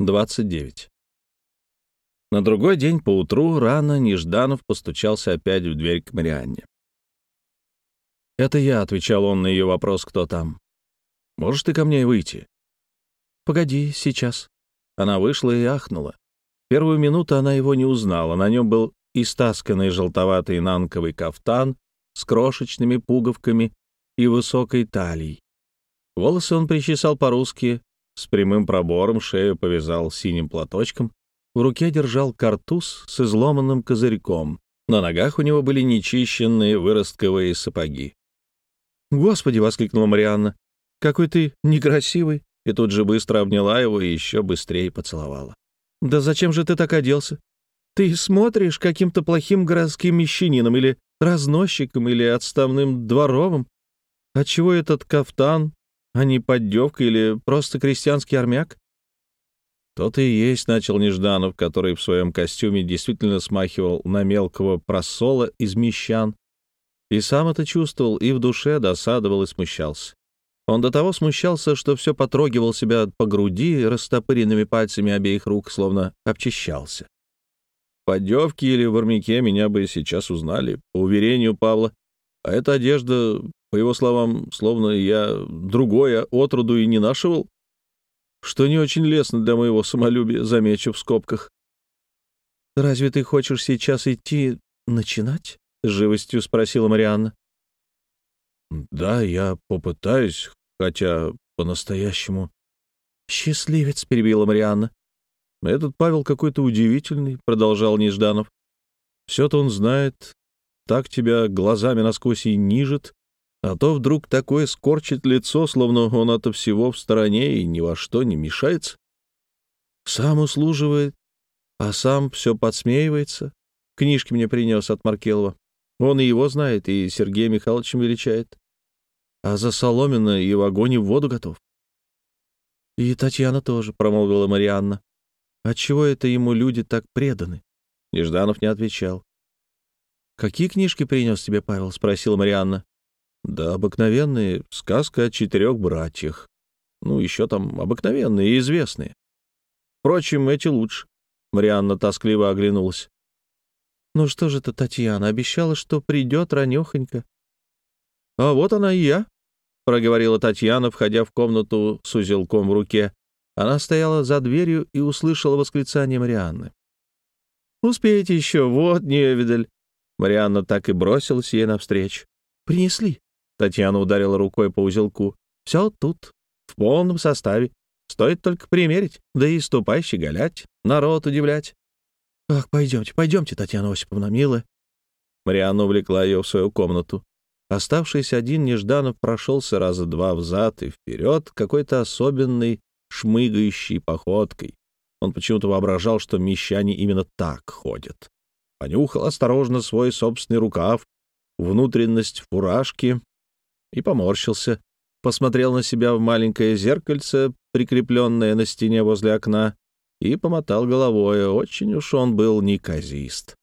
29. На другой день поутру рано Нежданов постучался опять в дверь к Марианне. «Это я», — отвечал он на ее вопрос, кто там. «Можешь ты ко мне выйти?» «Погоди, сейчас». Она вышла и ахнула. Первую минуту она его не узнала. На нем был истасканный желтоватый нанковый кафтан с крошечными пуговками и высокой талией. Волосы он причесал по-русски, с прямым пробором, шею повязал синим платочком, в руке держал картуз с изломанным козырьком. На ногах у него были нечищенные выростковые сапоги. «Господи!» — воскликнула Марианна. «Какой ты некрасивый!» И тут же быстро обняла его и еще быстрее поцеловала. «Да зачем же ты так оделся? Ты смотришь каким-то плохим городским мещанином или разносчиком или отставным дворовым? Отчего этот кафтан, а не поддевка или просто крестьянский армяк?» «То-то и есть», — начал Нежданов, который в своем костюме действительно смахивал на мелкого просола из мещан, и сам это чувствовал, и в душе досадовал и смущался. Он до того смущался, что все потрогивал себя по груди растопыренными пальцами обеих рук, словно обчищался. В или в армяке меня бы сейчас узнали, по уверению Павла. А эта одежда, по его словам, словно я другое отроду и не нашивал, что не очень лестно для моего самолюбия, замечу в скобках. «Разве ты хочешь сейчас идти начинать?» — живостью спросила Марианна. «Да, я попытаюсь, хотя по-настоящему...» «Счастливец», — перебила Марианна. «Этот Павел какой-то удивительный», — продолжал Нежданов. «Все-то он знает, так тебя глазами насквозь и нижет, а то вдруг такое скорчит лицо, словно он от всего в стороне и ни во что не мешается. Сам услуживает, а сам все подсмеивается. Книжки мне принес от Маркелова. Он и его знает, и Сергея Михайловичем величает. А за Соломина и в огонь и в воду готов. И Татьяна тоже, — промолвила Марианна. Отчего это ему люди так преданы? Нежданов не отвечал. «Какие книжки принес тебе Павел?» — спросила Марианна. «Да обыкновенные. Сказка о четырех братьях. Ну, еще там обыкновенные и известные. Впрочем, эти лучше». Марианна тоскливо оглянулась. Ну что же это Татьяна? Обещала, что придет ранехонько. А вот она и я, — проговорила Татьяна, входя в комнату с узелком в руке. Она стояла за дверью и услышала восклицание Марианны. «Успеете еще, вот невидаль!» Марианна так и бросилась ей навстречу. «Принесли!» — Татьяна ударила рукой по узелку. «Все тут, в полном составе. Стоит только примерить, да и ступай щеголять, народ удивлять. «Ах, пойдемте, пойдемте, Татьяна Осиповна, милая». Марианна увлекла ее в свою комнату. Оставшийся один Нежданов прошелся раза два взад и вперед какой-то особенной шмыгающей походкой. Он почему-то воображал, что мещане именно так ходят. Понюхал осторожно свой собственный рукав, внутренность фуражки и поморщился. Посмотрел на себя в маленькое зеркальце, прикрепленное на стене возле окна, и помотал головой. Очень уж он был неказист.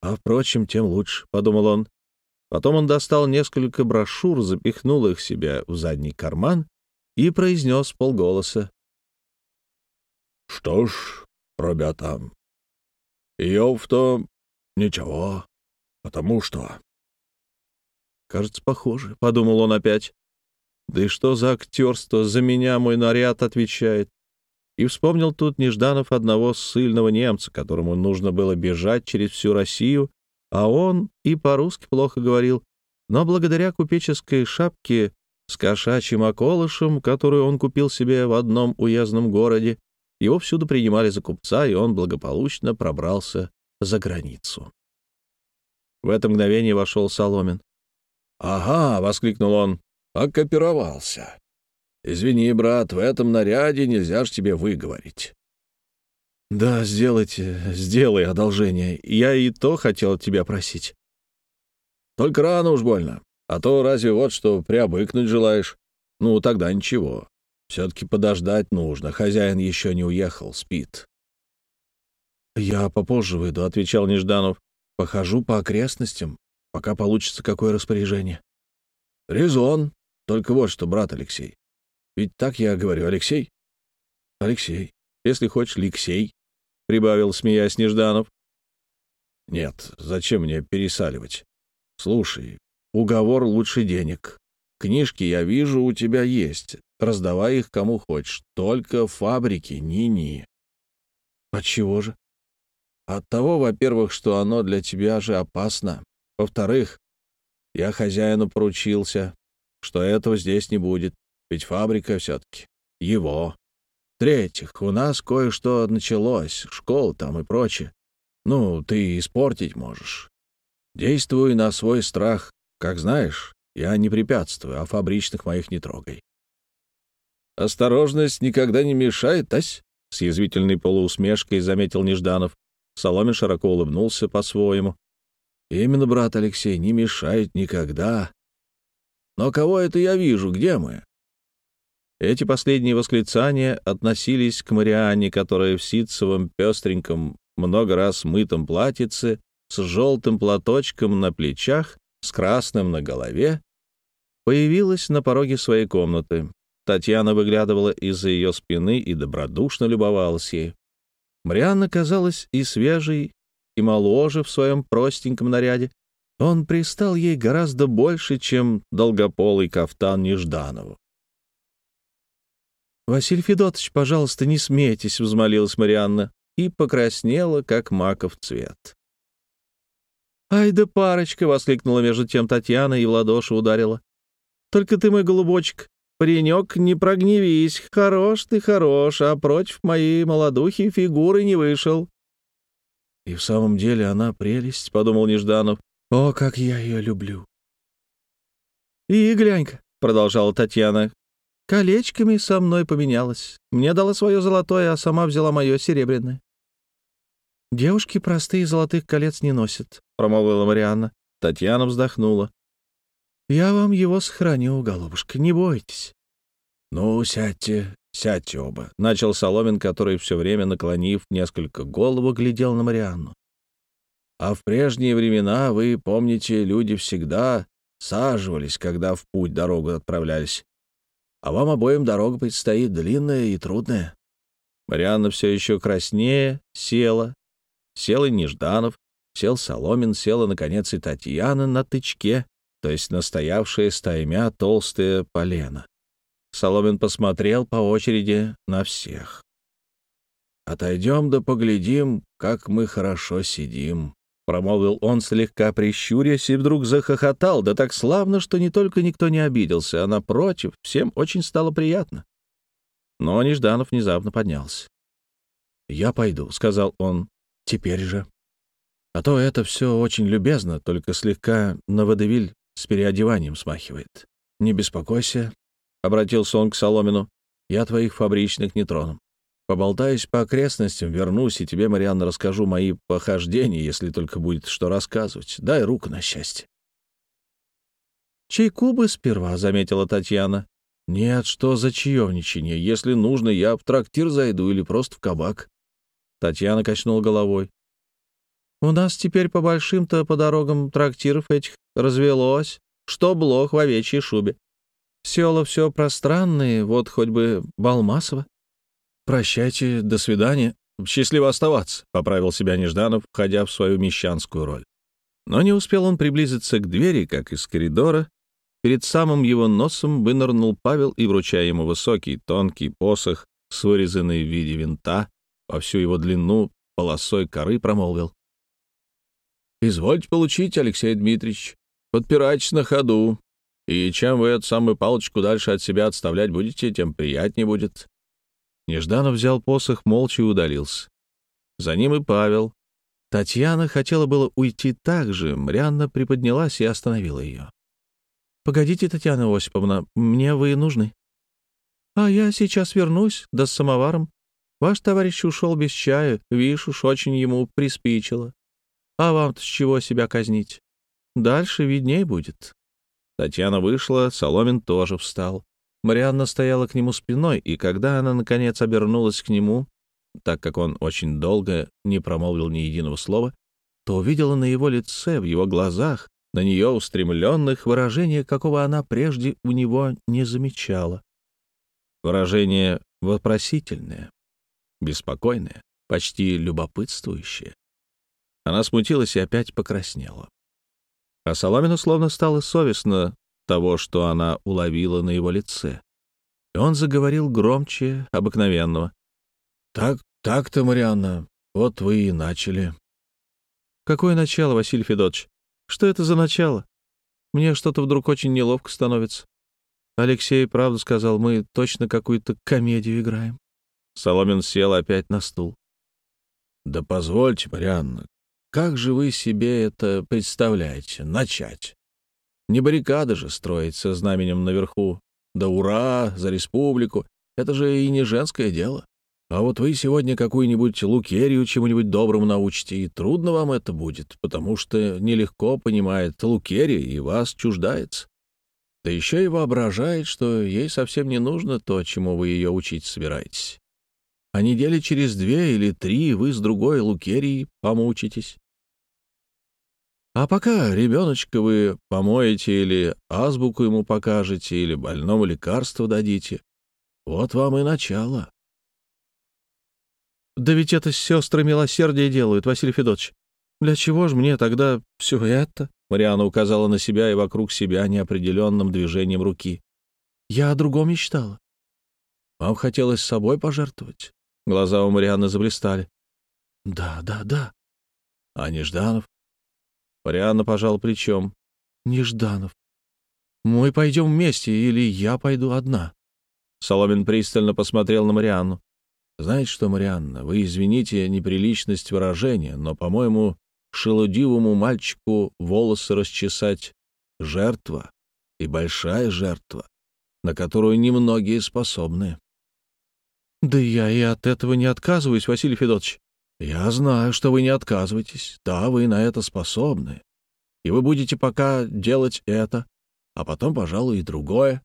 «А, впрочем, тем лучше», — подумал он. Потом он достал несколько брошюр, запихнул их себе в задний карман и произнес полголоса. «Что ж, ребята, Йов-то ничего, потому что...» «Кажется, похоже», — подумал он опять. «Да и что за актерство? За меня мой наряд отвечает. И вспомнил тут Нежданов одного ссыльного немца, которому нужно было бежать через всю Россию, а он и по-русски плохо говорил, но благодаря купеческой шапке с кошачьим околышем, которую он купил себе в одном уездном городе, его всюду принимали за купца, и он благополучно пробрался за границу. В это мгновение вошел Соломин. «Ага!» — воскликнул он. «Окопировался. Извини, брат, в этом наряде нельзя ж тебе выговорить. Да, сделайте, сделай одолжение. Я и то хотел тебя просить. Только рано уж больно. А то разве вот что приобыкнуть желаешь? Ну, тогда ничего. Все-таки подождать нужно. Хозяин еще не уехал, спит. Я попозже выйду, — отвечал Нежданов. Похожу по окрестностям, пока получится какое распоряжение. Резон. Только вот что, брат Алексей. Ведь так я говорю, Алексей? Алексей. Если хочешь, Лексей, — прибавил, смеясь Нежданов. Нет, зачем мне пересаливать? Слушай, уговор лучше денег. Книжки, я вижу, у тебя есть. Раздавай их кому хочешь. Только фабрики ни-ни. Отчего же? От того, во-первых, что оно для тебя же опасно. Во-вторых, я хозяину поручился, что этого здесь не будет, ведь фабрика все-таки его. В-третьих, у нас кое-что началось, школа там и прочее. Ну, ты испортить можешь. Действуй на свой страх. Как знаешь, я не препятствую, а фабричных моих не трогай. «Осторожность никогда не мешает, Тась?» — с язвительной полуусмешкой заметил Нежданов. Соломин широко улыбнулся по-своему. «Именно, брат Алексей, не мешает никогда. Но кого это я вижу? Где мы?» Эти последние восклицания относились к Марианне, которая в ситцевом пестреньком, много раз мытом платьице, с желтым платочком на плечах, с красным на голове, появилась на пороге своей комнаты. Татьяна выглядывала из-за ее спины и добродушно любовалась ей. Марианна казалась и свежей, и моложе в своем простеньком наряде. Он пристал ей гораздо больше, чем долгополый кафтан Нежданову. «Василий Федотович, пожалуйста, не смейтесь», — взмолилась Марианна и покраснела, как маков цвет. «Ай да парочка!» — воскликнула между тем Татьяна и в ладоши ударила. «Только ты, мой голубочек, паренек, не прогневись, хорош ты хорош, а против моей молодухи фигуры не вышел». «И в самом деле она прелесть», — подумал Нежданов. «О, как я ее люблю!» «И глянь-ка», — продолжала Татьяна, Колечками со мной поменялась. Мне дала свое золотое, а сама взяла мое серебряное. «Девушки простые золотых колец не носят», — промолвила Марианна. Татьяна вздохнула. «Я вам его сохраню, голубушка, не бойтесь». «Ну, сядьте, сядьте оба», — начал Соломин, который все время, наклонив несколько голову, глядел на Марианну. «А в прежние времена, вы помните, люди всегда саживались, когда в путь дорогу отправлялись а вам обоим дорога предстоит длинная и трудная». Марианна все еще краснее села. Сел и Нежданов, сел Соломин, села, наконец, и Татьяна на тычке, то есть настоявшая стаймя толстое полено. Соломин посмотрел по очереди на всех. «Отойдем да поглядим, как мы хорошо сидим», — промолвил он, слегка прищурясь, и вдруг захохотал, да так славно, что не только никто не обиделся, а, напротив, всем очень стало приятно. Но Нежданов внезапно поднялся. «Я пойду», — сказал он, — «теперь же. А то это все очень любезно, только слегка на водевиль с переодеванием смахивает. Не беспокойся», — обратился он к Соломину, — «я твоих фабричных не трону. Поболтаюсь по окрестностям, вернусь, и тебе, Марианна, расскажу мои похождения, если только будет что рассказывать. Дай руку на счастье. «Чайку бы сперва», — заметила Татьяна. «Нет, что за чаевничание? Если нужно, я в трактир зайду или просто в кабак». Татьяна качнула головой. «У нас теперь по большим-то по дорогам трактиров этих развелось, что блох в овечьей шубе. Села все пространные, вот хоть бы Балмасово. «Прощайте, до свидания. Счастливо оставаться», — поправил себя Нежданов, входя в свою мещанскую роль. Но не успел он приблизиться к двери, как из коридора. Перед самым его носом вынырнул Павел и, вручая ему высокий, тонкий посох с вырезанной в виде винта во всю его длину полосой коры, промолвил. «Извольте получить, Алексей Дмитриевич. Подпирайтесь на ходу. И чем вы эту самую палочку дальше от себя отставлять будете, тем приятнее будет. Нежданов взял посох, молча и удалился. За ним и Павел. Татьяна хотела было уйти так же, Мрянна приподнялась и остановила ее. «Погодите, Татьяна Осиповна, мне вы нужны». «А я сейчас вернусь, да с самоваром. Ваш товарищ ушел без чая, видишь, уж очень ему приспичило. А вам-то с чего себя казнить? Дальше видней будет». Татьяна вышла, Соломин тоже встал. Марианна стояла к нему спиной, и когда она, наконец, обернулась к нему, так как он очень долго не промолвил ни единого слова, то увидела на его лице, в его глазах, на нее устремленных выражение, какого она прежде у него не замечала. Выражение вопросительное. беспокойное, почти любопытствующее. Она смутилась и опять покраснела. А Соломину словно стало совестно того, что она уловила на его лице. И он заговорил громче обыкновенного. «Так, так-то, Марианна, вот вы и начали». «Какое начало, Василий Федотович? Что это за начало? Мне что-то вдруг очень неловко становится. Алексей правду сказал, мы точно какую-то комедию играем». Соломин сел опять на стул. «Да позвольте, Марианна, как же вы себе это представляете? Начать? Не баррикады же строить со знаменем наверху. Да ура, за республику. Это же и не женское дело. А вот вы сегодня какую-нибудь Лукерию чему-нибудь доброму научите, и трудно вам это будет, потому что нелегко понимает Лукерия и вас чуждается. Да еще и воображает, что ей совсем не нужно то, чему вы ее учить собираетесь. А недели через две или три вы с другой Лукерией помучитесь. А пока ребеночка вы помоете или азбуку ему покажете, или больному лекарство дадите, вот вам и начало. Да ведь это сестры милосердия делают, Василий Федотович. Для чего же мне тогда все это? Мариана указала на себя и вокруг себя неопределенным движением руки. Я о другом мечтала. Вам хотелось собой пожертвовать? Глаза у Марианы заблистали. Да, да, да. А Нежданов? Марианна пожал плечом. «Нежданов, мы пойдем вместе или я пойду одна?» Соломин пристально посмотрел на Марианну. «Знаете что, Марианна, вы извините неприличность выражения, но, по-моему, шелудивому мальчику волосы расчесать — жертва, и большая жертва, на которую немногие способны». «Да я и от этого не отказываюсь, Василий Федотович. Я знаю, что вы не отказываетесь. Да, вы на это способны. И вы будете пока делать это, а потом, пожалуй, и другое.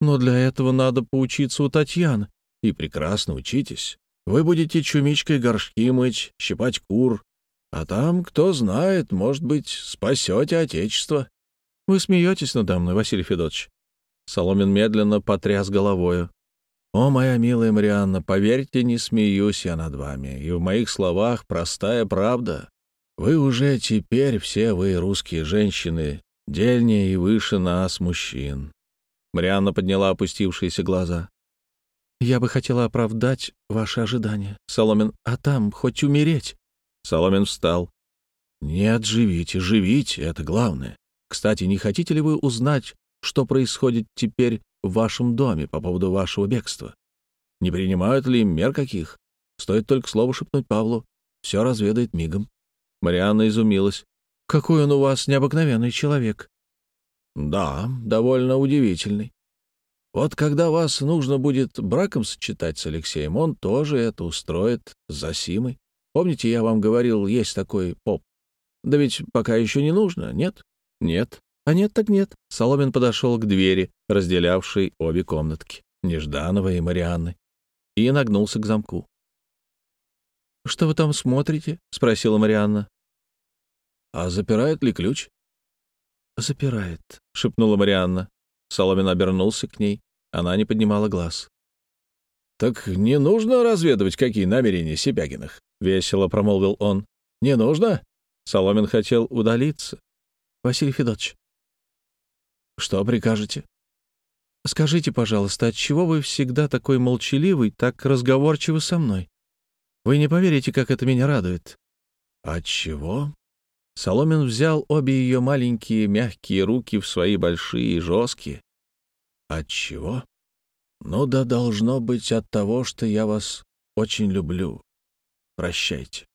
Но для этого надо поучиться у Татьяны. И прекрасно учитесь. Вы будете чумичкой горшки мыть, щипать кур. А там, кто знает, может быть, спасете Отечество. Вы смеетесь надо мной, Василий Федотович. Соломин медленно потряс головою. «О, моя милая Марианна, поверьте, не смеюсь я над вами, и в моих словах простая правда. Вы уже теперь все вы, русские женщины, дельнее и выше нас, мужчин». Марианна подняла опустившиеся глаза. «Я бы хотела оправдать ваши ожидания, Соломин, а там хоть умереть». Соломин встал. «Нет, живите, живите, это главное. Кстати, не хотите ли вы узнать, что происходит теперь в вашем доме по поводу вашего бегства? Не принимают ли мер каких? Стоит только слово шепнуть Павлу. Все разведает мигом. Марианна изумилась. «Какой он у вас необыкновенный человек!» «Да, довольно удивительный. Вот когда вас нужно будет браком сочетать с Алексеем, он тоже это устроит с Засимой. Помните, я вам говорил, есть такой поп? Да ведь пока еще не нужно, нет? Нет. А нет так нет. Соломин подошел к двери, разделявшей обе комнатки, Нежданова и Марианны, и нагнулся к замку. «Что вы там смотрите?» — спросила Марианна. «А запирает ли ключ?» «Запирает», — шепнула Марианна. Соломин обернулся к ней. Она не поднимала глаз. «Так не нужно разведывать, какие намерения Себягиных», — весело промолвил он. «Не нужно?» Соломин хотел удалиться. «Василий Федотович, что прикажете? Скажите, пожалуйста, отчего вы всегда такой молчаливый, так разговорчивый со мной? Вы не поверите, как это меня радует. Отчего? Соломин взял обе ее маленькие мягкие руки в свои большие и жесткие. Отчего? Ну да должно быть от того, что я вас очень люблю. Прощайте.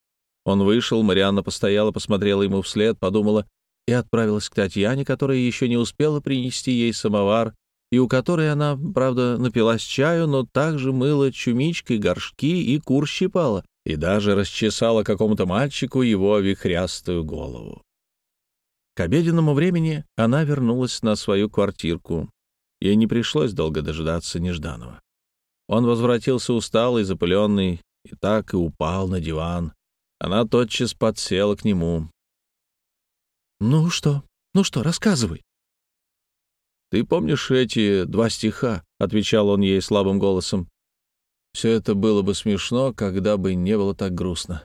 Он вышел, Марианна постояла, посмотрела ему вслед, подумала, и отправилась к Татьяне, которая еще не успела принести ей самовар, и у которой она, правда, напилась чаю, но также мыла чумичкой горшки и кур щипала, и даже расчесала какому-то мальчику его вихрястую голову. К обеденному времени она вернулась на свою квартирку. Ей не пришлось долго дожидаться Нежданова. Он возвратился усталый, запыленный, и так и упал на диван. Она тотчас подсела к нему. «Ну что? Ну что, рассказывай». «Ты помнишь эти два стиха?» — отвечал он ей слабым голосом. Все это было бы смешно, когда бы не было так грустно.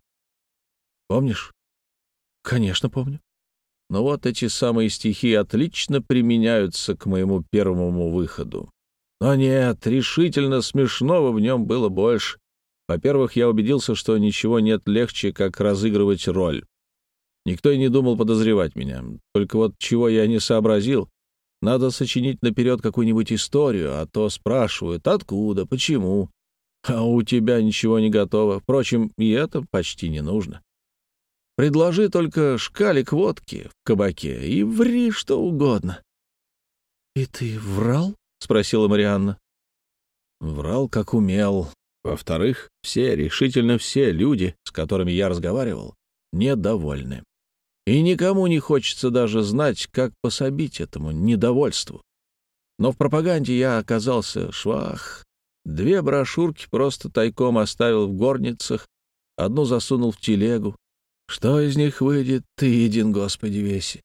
Помнишь? Конечно, помню. Но вот эти самые стихи отлично применяются к моему первому выходу. Но нет, решительно смешного в нем было больше. Во-первых, я убедился, что ничего нет легче, как разыгрывать роль. Никто и не думал подозревать меня. Только вот чего я не сообразил, надо сочинить наперед какую-нибудь историю, а то спрашивают, откуда, почему. А у тебя ничего не готово. Впрочем, и это почти не нужно. Предложи только шкалик водки в кабаке и ври что угодно. — И ты врал? — спросила Марианна. Врал, как умел. Во-вторых, все, решительно все люди, с которыми я разговаривал, недовольны. И никому не хочется даже знать, как пособить этому недовольству. Но в пропаганде я оказался швах. Две брошюрки просто тайком оставил в горницах, одну засунул в телегу. Что из них выйдет, ты един, Господи, веси.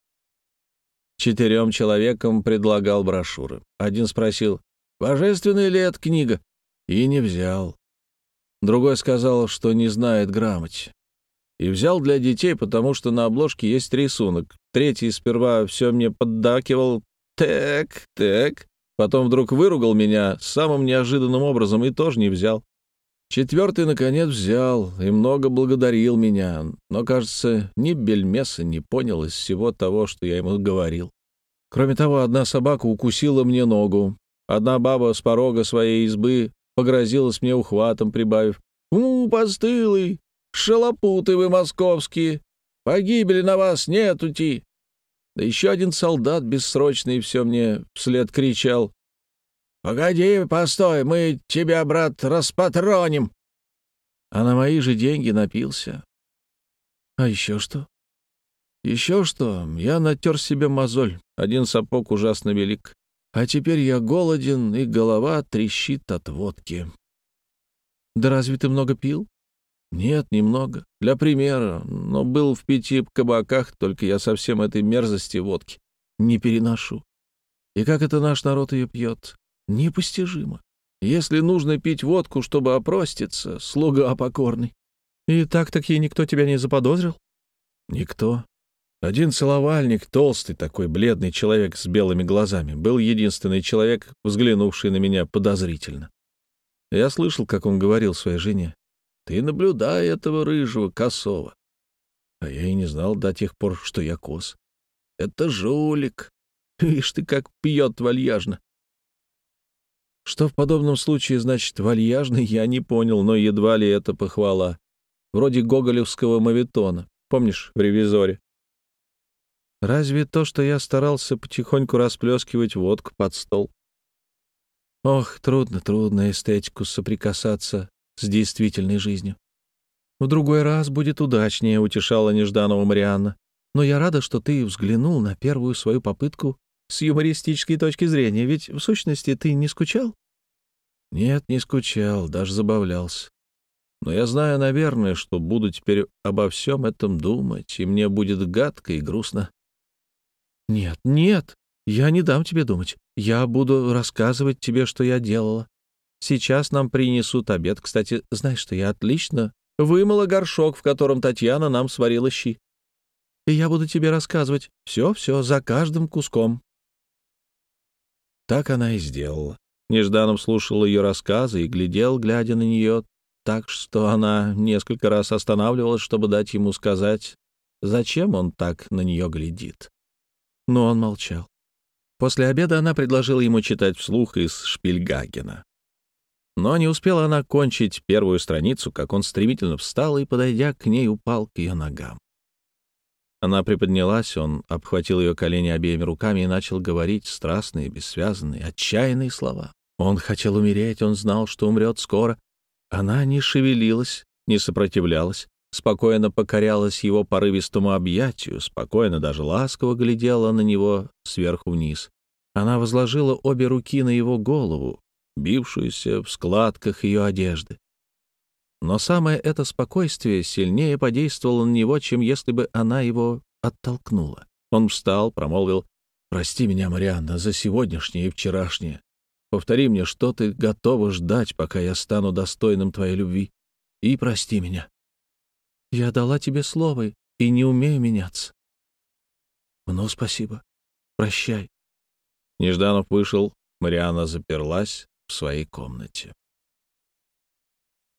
Четырем человекам предлагал брошюры. Один спросил, божественная ли это книга, и не взял. Другой сказал, что не знает грамоте. И взял для детей, потому что на обложке есть рисунок. Третий сперва все мне поддакивал «так, так». Потом вдруг выругал меня самым неожиданным образом и тоже не взял. Четвертый, наконец, взял и много благодарил меня, но, кажется, ни бельмеса не понял из всего того, что я ему говорил. Кроме того, одна собака укусила мне ногу. Одна баба с порога своей избы погрозилась мне ухватом, прибавив «У, постылый, шалопуты вы московские, погибели на вас нетути». Да еще один солдат бессрочный все мне вслед кричал «Погоди, постой, мы тебя, брат, распатроним!» А на мои же деньги напился. А еще что? Еще что? Я натер себе мозоль. Один сапог ужасно велик. А теперь я голоден, и голова трещит от водки. Да разве ты много пил? Нет, немного. Для примера. Но был в пяти кабаках, только я совсем этой мерзости водки не переношу. И как это наш народ ее пьет? Непостижимо. Если нужно пить водку, чтобы опроститься, слуга покорный. И так-таки никто тебя не заподозрил? Никто. Один целовальник, толстый такой бледный человек с белыми глазами, был единственный человек, взглянувший на меня подозрительно. Я слышал, как он говорил своей жене. «Ты наблюдай этого рыжего, косого». А я и не знал до тех пор, что я кос. Это жулик. Видишь ты, как пьет вальяжно. Что в подобном случае значит «вальяжный», я не понял, но едва ли это похвала. Вроде гоголевского мавитона. Помнишь, в «Ревизоре»? Разве то, что я старался потихоньку расплескивать водку под стол? Ох, трудно, трудно эстетику соприкасаться с действительной жизнью. В другой раз будет удачнее, — утешала нежданного Марианна. Но я рада, что ты взглянул на первую свою попытку с юмористической точки зрения, ведь в сущности ты не скучал? Нет, не скучал, даже забавлялся. Но я знаю, наверное, что буду теперь обо всем этом думать, и мне будет гадко и грустно. «Нет, нет, я не дам тебе думать. Я буду рассказывать тебе, что я делала. Сейчас нам принесут обед. Кстати, знаешь, что я отлично вымыла горшок, в котором Татьяна нам сварила щи. И я буду тебе рассказывать все-все за каждым куском». Так она и сделала. Нежданов слушал ее рассказы и глядел, глядя на нее, так что она несколько раз останавливалась, чтобы дать ему сказать, зачем он так на нее глядит но он молчал. После обеда она предложила ему читать вслух из Шпильгагена. Но не успела она кончить первую страницу, как он стремительно встал и, подойдя к ней, упал к ее ногам. Она приподнялась, он обхватил ее колени обеими руками и начал говорить страстные, бессвязные, отчаянные слова. Он хотел умереть, он знал, что умрет скоро. Она не шевелилась, не сопротивлялась спокойно покорялась его порывистому объятию, спокойно, даже ласково глядела на него сверху вниз. Она возложила обе руки на его голову, бившуюся в складках ее одежды. Но самое это спокойствие сильнее подействовало на него, чем если бы она его оттолкнула. Он встал, промолвил «Прости меня, Марианна, за сегодняшнее и вчерашнее. Повтори мне, что ты готова ждать, пока я стану достойным твоей любви. И прости меня. Я дала тебе слово и не умею меняться. Ну, спасибо. Прощай. Нежданов вышел, Мариана заперлась в своей комнате.